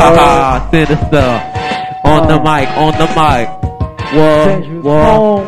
ha ha, sinister. On the mic, on the mic. What, Dangerous what? home.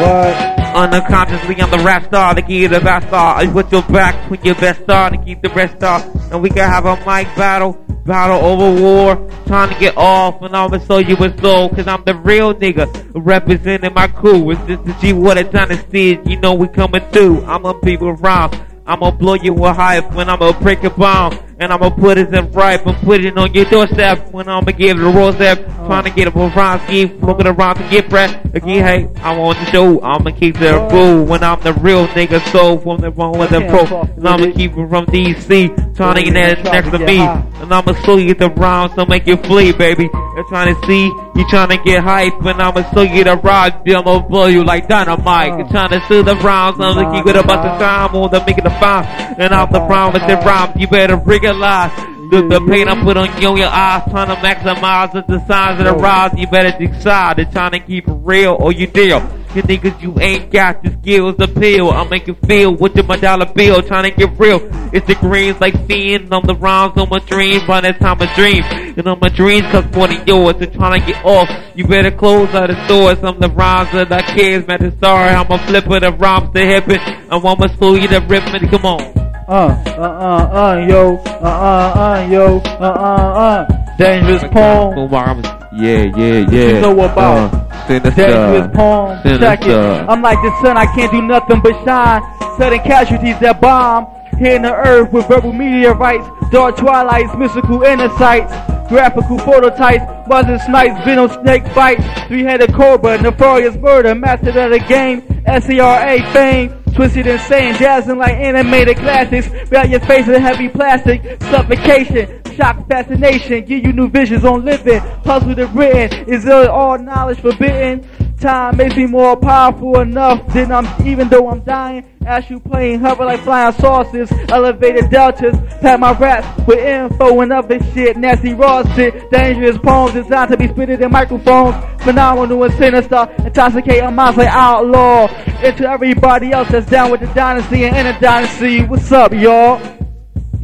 What? Unconsciously, I'm the rap star, the key to the best star. I put your back when your best star to keep the rest star. And we can have a mic battle, battle over war. Trying to get off, and I'ma show you what's low. Cause I'm the real nigga, representing my crew. It's just the G what a dynasty, you know we coming through. I'ma people around. I'ma blow you with hype when I'ma break a bomb. And I'ma put it in ripe and put it on your doorstep when I'ma give it a roll step. Trying to get a around, keep looking around to get breath. Again, hey, I'm on the show. I'ma keep it cool when I'm the real nigga. So from the wrong with the pro. And I'ma it. keep it from DC. Trying to get that next to me. high. And I'ma show you the rounds to make you flee, baby. They're trying to see you trying to get hype. And I'ma show you the rock. I'ma blow you like dynamite. You're oh. trying to see the rounds. I'ma keep it about the time on the making the fine. And I'm the oh, round oh. with the rhymes. You better realize. The, the pain I put on you on your eyes, trying to maximize the, the signs of the rise. You better decide. They're trying to keep it real or you deal. You niggas, you ain't got the skills to peel. I'll make you feel with my dollar bill, trying to get real. It's the greens like fiends on the rhymes on my dreams, by that time of dreams. And on my dreams cost more than yours, and trying to get off. You better close out the doors. I'm the rhymes of the kids, man. It's sorry, I'm a flipper, the rhymes to hip it. And one more slow you to rip it, come on. Uh, uh, uh, uh, yo, uh, uh, uh, yo, uh, uh, uh. Dangerous poem. Yeah, yeah, yeah. You know about uh, sinister. Dangerous poem. Sinister. I'm like the sun, I can't do nothing but shine. Sudden casualties that bomb. Hitting the earth with verbal meteorites. Dark twilights, mystical insights. Graphical prototypes, buzzing snipes, venom snake bites, three-headed cobra, nefarious murder, master of the game, S-E-R-A fame, twisted insane, dazzling like animated classics, without your face in heavy plastic, suffocation, shock, fascination, give you new visions on living, puzzle the written, is all knowledge forbidden? Time makes me more powerful enough than I'm, even though I'm dying. As you playing, hover like flying saucers, elevated deltas, pat my raps with info and other shit, nasty raw shit, dangerous poems designed to be spitted in microphones, phenomenal and sinister, intoxicate our minds like outlaw. Into everybody else that's down with the dynasty and in the dynasty. What's up, y'all?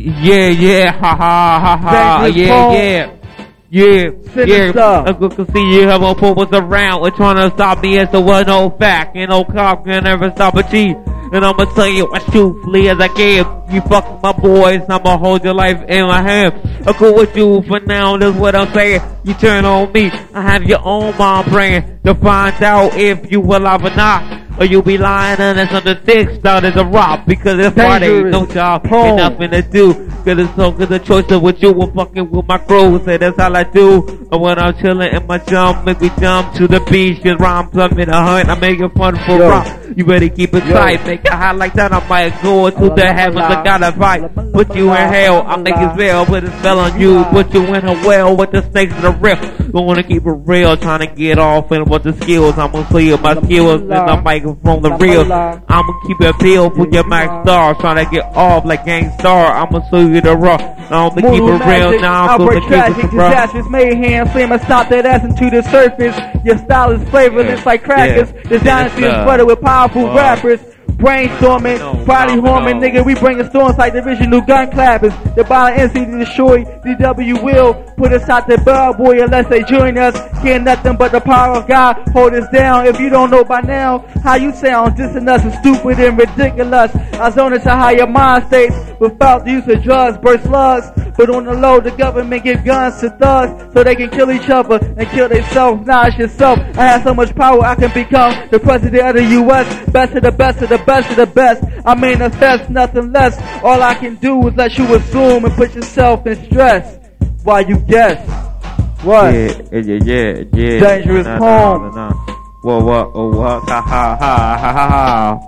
Yeah, yeah, ha ha ha ha, yeah, poem. yeah. Yeah, yeah. I could see you have a purpose around. We're trying to stop me as the one no fact. And no cop can never stop a G. And I'ma tell you as truthfully as I can. You fuck my boys, I'ma hold your life in my hand. I go with you for now, that's what I'm saying. You turn on me, I have your own mind brain to find out if you alive or not. Or you be lying and it's on the thick start as a rock because it's Friday, Dangerous no job, ain't nothing to do. Cause it's so good the choice of what you were fucking with my crew. Say that's all I do. And when I'm chilling in my jump, make me jump to the beach. Cause rhymes I'm in a hunt, I make it fun for Yo. rock. You better keep it Yo. tight, make it hot like that. I might go to the heavens, I gotta fight. Put you in hell, I make it spell, put a spell on you. Put you in a well with the snakes in the rift. Don't wanna keep it real, trying to get off and what the skills. I'm gonna clear my skills and I'm making from the real. I'ma keep it real for your max star, trying to get off like gang star. I'ma show you the raw. I'ma keep it real magic, now. I'm outbreak gonna keep tragic, it raw. disastrous mayhem, slam and stop that ass into the surface. Your style is flavorless Yeah. like crackers. Yeah. This dynasty is Sinister. flooded with powerful rappers. Brainstorming, No, body no, no. nigga, we bringing storms like divisional gun clappers. The MC to destroy, DW will put us out the bell boy unless they join us. Can't nothing but the power of God hold us down. If you don't know by now how you sound, dissing us is stupid and ridiculous. I zone into higher mind states without the use of drugs, burst slugs. But on the low, the government give guns to thugs so they can kill each other and kill themselves. Now it's yourself. I have so much power, I can become the president of the U.S. Best of the best of the best of the best. I manifest nothing less. All I can do is let you assume and put yourself in stress while you guess. What? Yeah, yeah, yeah, yeah. Dangerous Nah, poem. nah, nah, nah. Whoa, what, oh, what, ha, ha, ha, ha, ha, ha.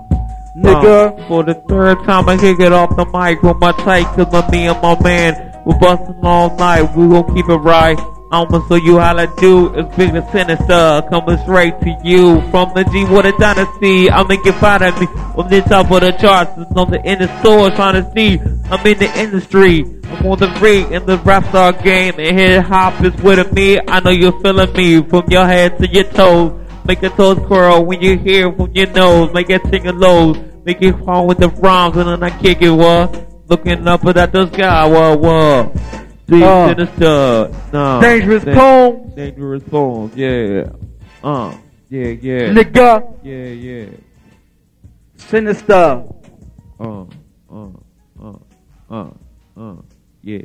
Nigga. Uh, for the third time, I kick it off the mic with my tight, cause my me and my man, we're busting all night, we gon' keep it right. I'ma show you how to do, it's big and sinister, coming straight to you, from the G Water dynasty, make it find at me, on the top of the charts, it's on the inner store, trying to see, I'm in the industry, I'm on the ring in the rap star game, and hip hop is with me, I know you're feeling me, from your head to your toes, Make your toes curl when you hear from your nose. Make it sing a lows. Make it fall with the rhymes and then I kick it what? looking up at the sky. What, what? Uh. sinister. No. Dangerous Dan- poem, Dangerous poems. Yeah. Uh. Yeah, yeah. nigga. Yeah, yeah. Sinister. Uh, uh, uh, uh, uh. Yeah.